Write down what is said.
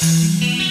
Música